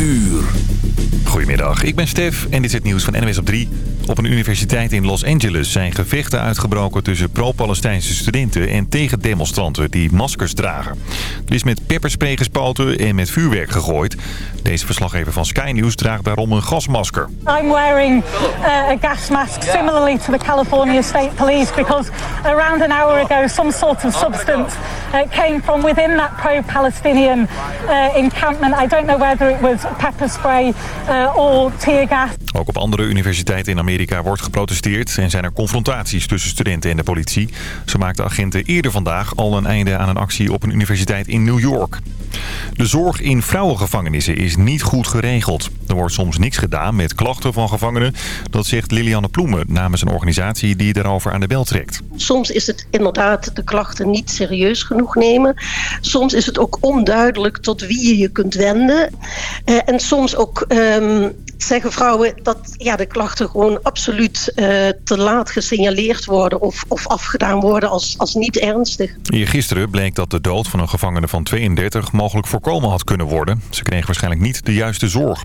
uur. Goedemiddag, ik ben Stef en dit is het nieuws van NWS op 3. Op een universiteit in Los Angeles zijn gevechten uitgebroken tussen pro-Palestijnse studenten en tegendemonstranten die maskers dragen. Er is met pepperspray gespoten en met vuurwerk gegooid. Deze verslaggever van Sky News draagt daarom een gasmasker. I'm wearing uh, a gas mask similarly to the California State Police because around an hour ago some sort of substance uh, came from within that pro-Palestinian uh, encampment. I don't know whether it was pepper spray uh, or tear gas. Ook op andere universiteiten in Amerika wordt geprotesteerd en zijn er confrontaties tussen studenten en de politie. Zo maakten agenten eerder vandaag al een einde aan een actie op een universiteit in New York. De zorg in vrouwengevangenissen is niet goed geregeld. Er wordt soms niks gedaan met klachten van gevangenen. Dat zegt Lilianne Ploemen namens een organisatie die daarover aan de bel trekt. Soms is het inderdaad de klachten niet serieus genoeg nemen. Soms is het ook onduidelijk tot wie je je kunt wenden. Uh, en soms ook um, zeggen vrouwen dat ja, de klachten gewoon absoluut uh, te laat gesignaleerd worden of, of afgedaan worden als, als niet ernstig. Gisteren bleek dat de dood van een gevangene van 32 mogelijk voorkomen had kunnen worden. Ze kreeg waarschijnlijk niet de juiste zorg.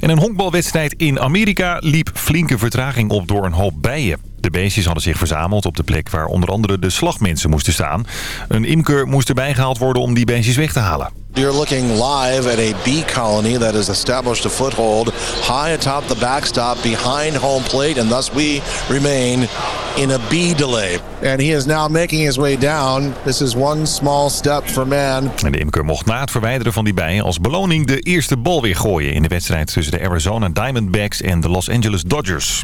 En een honkbalwedstrijd in Amerika liep flinke vertraging op door een hoop bijen. De beestjes hadden zich verzameld op de plek waar onder andere de slagmensen moesten staan. Een imker moest erbij gehaald worden om die beestjes weg te halen. You're looking live at a bee colony that has established a foothold high atop the backstop behind home plate, and thus we remain in a bee delay. And he is now making his way down. This is one small step for man. En de imker mocht na het verwijderen van die bijen als beloning de eerste bal weer gooien in de wedstrijd tussen de Arizona Diamondbacks en de Los Angeles Dodgers.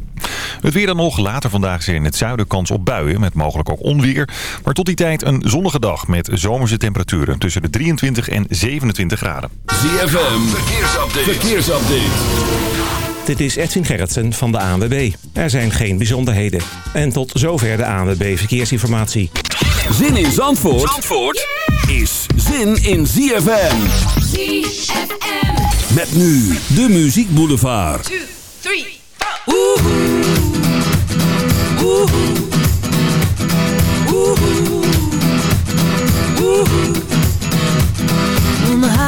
Het weer dan nog. Later vandaag is er in het zuiden kans op buien met mogelijk ook onweer. Maar tot die tijd een zonnige dag met zomerse temperaturen tussen de 23 en 27 graden. ZFM, verkeersupdate. verkeersupdate. Dit is Edwin Gerritsen van de ANWB. Er zijn geen bijzonderheden. En tot zover de ANWB Verkeersinformatie. Zin in Zandvoort, Zandvoort is zin in ZFM. ZFM. Met nu de Muziek Boulevard. 2, 3, 4. Oeh. Oeh. Oeh.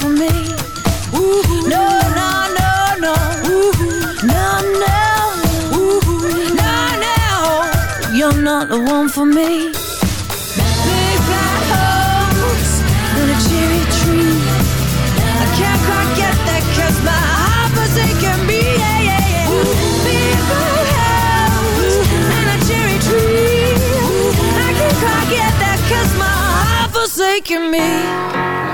for me. No, no, no, no. No, no. No, no. You're not the one for me. Big black holes and a cherry tree. I can't quite get my me. Big black holes and a cherry tree. I can't quite get that cause my heart was me.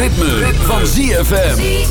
ritme, van ZFM.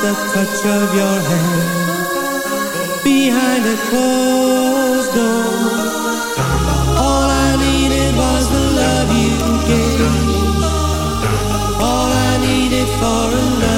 the touch of your hand behind a closed door. All I needed was the love you gave. All I needed for a love.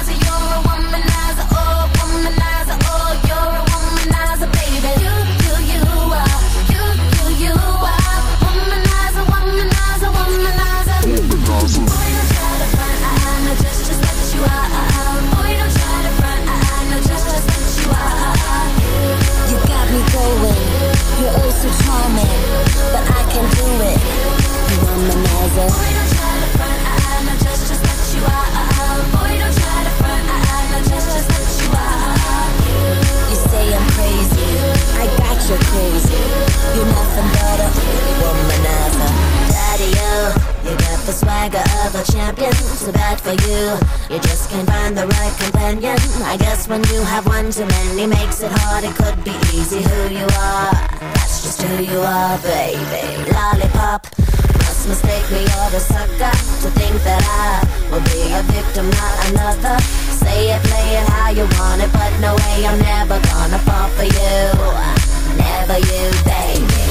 you're crazy. You're nothing but a womanizer. daddy-o. you got the swagger of a champion. Too bad for you. You just can't find the right companion. I guess when you have one too many makes it hard. It could be easy who you are. That's just who you are, baby. Lollipop must mistake me you're a sucker To think that I will be a victim, not another Say it, play it how you want it But no way I'm never gonna fall for you whenever you, baby.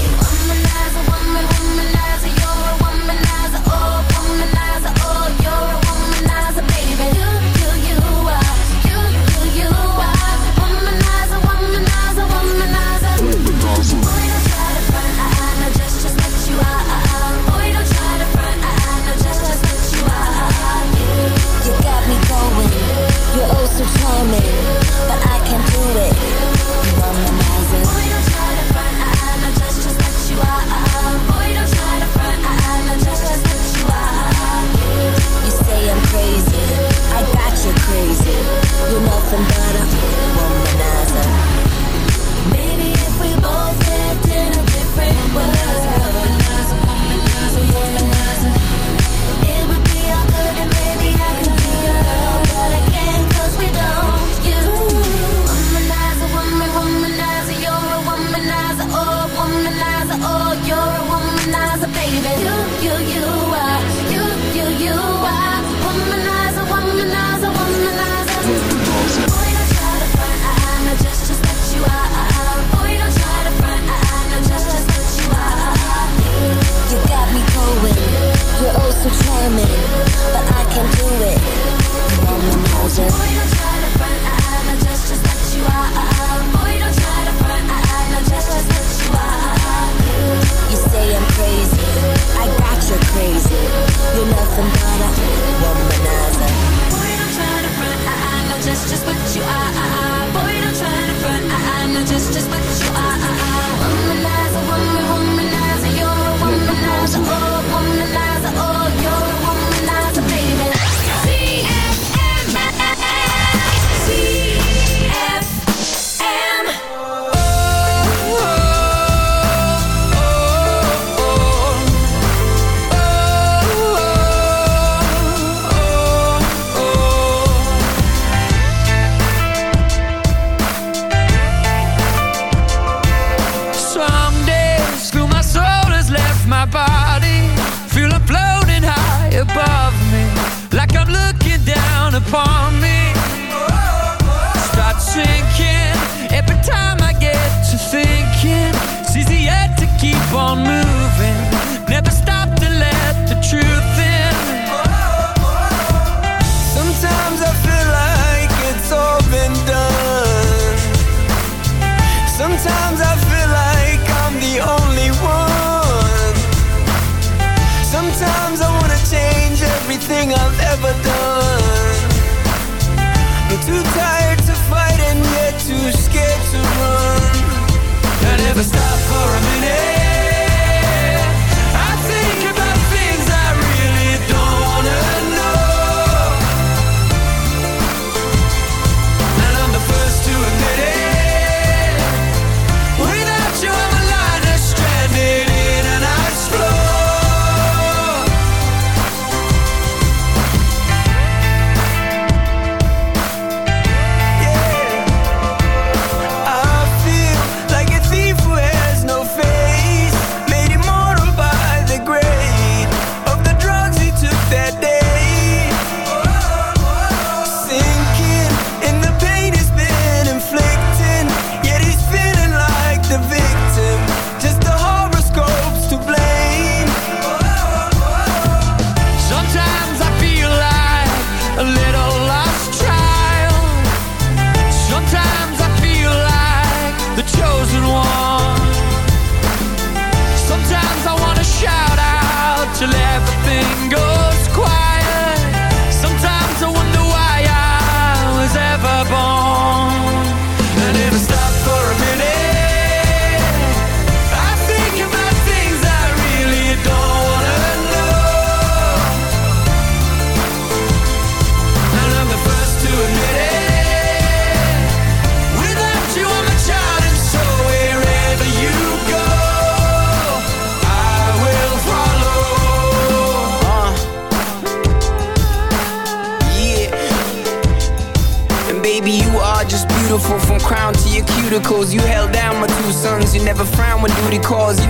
You held down my two sons, you never frown when duty calls. You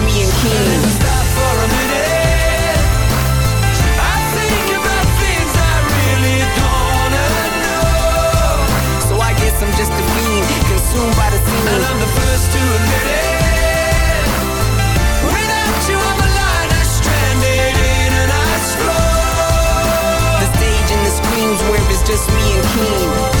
me and King. Stop for a minute. I think about things I really wanna know. So I guess I'm just the first to admit it. Without you stranded in an ice. The stage and the where it's just me and King.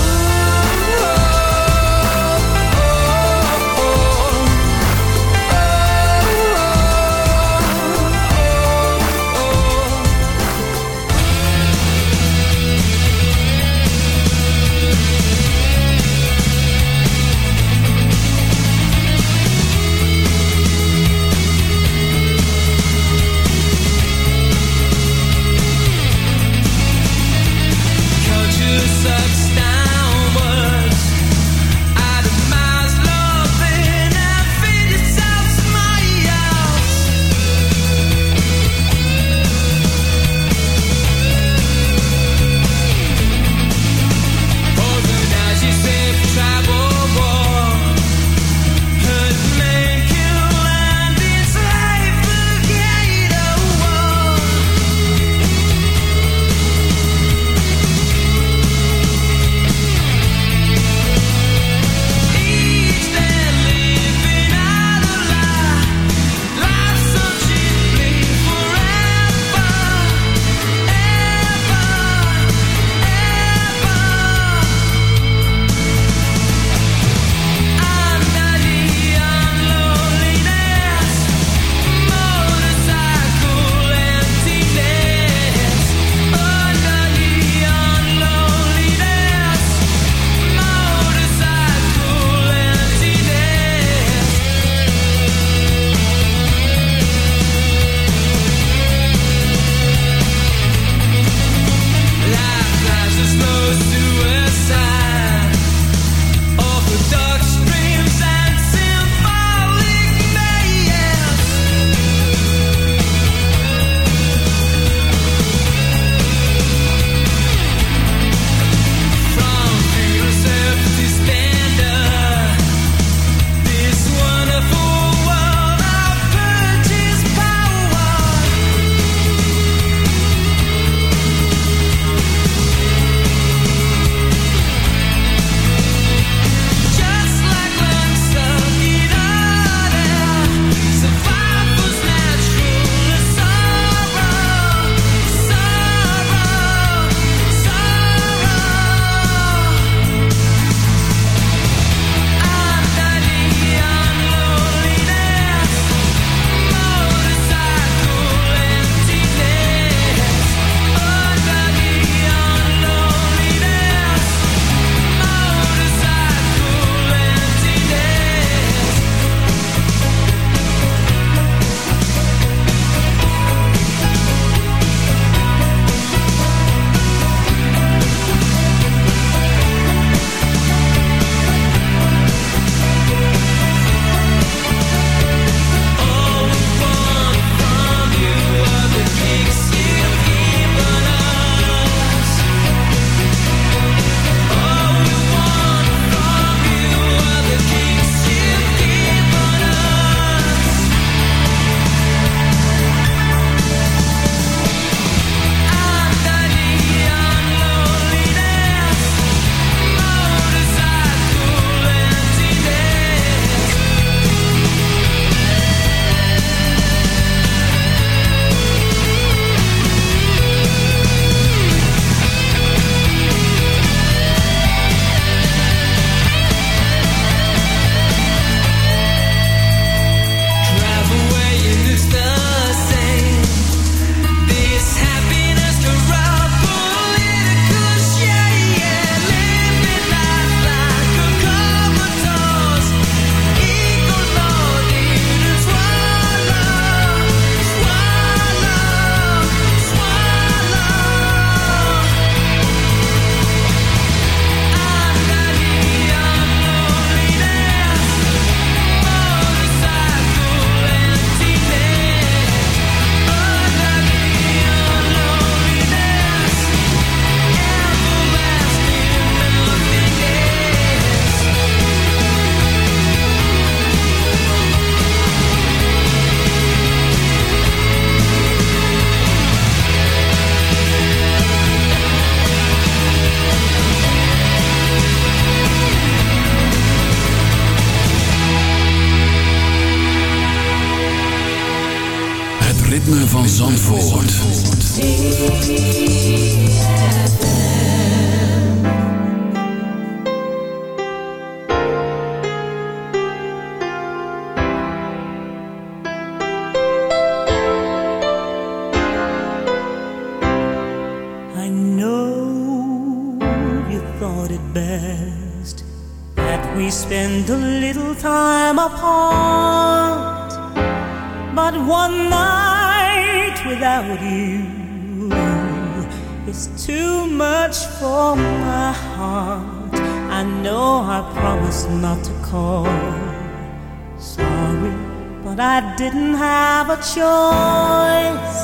choice.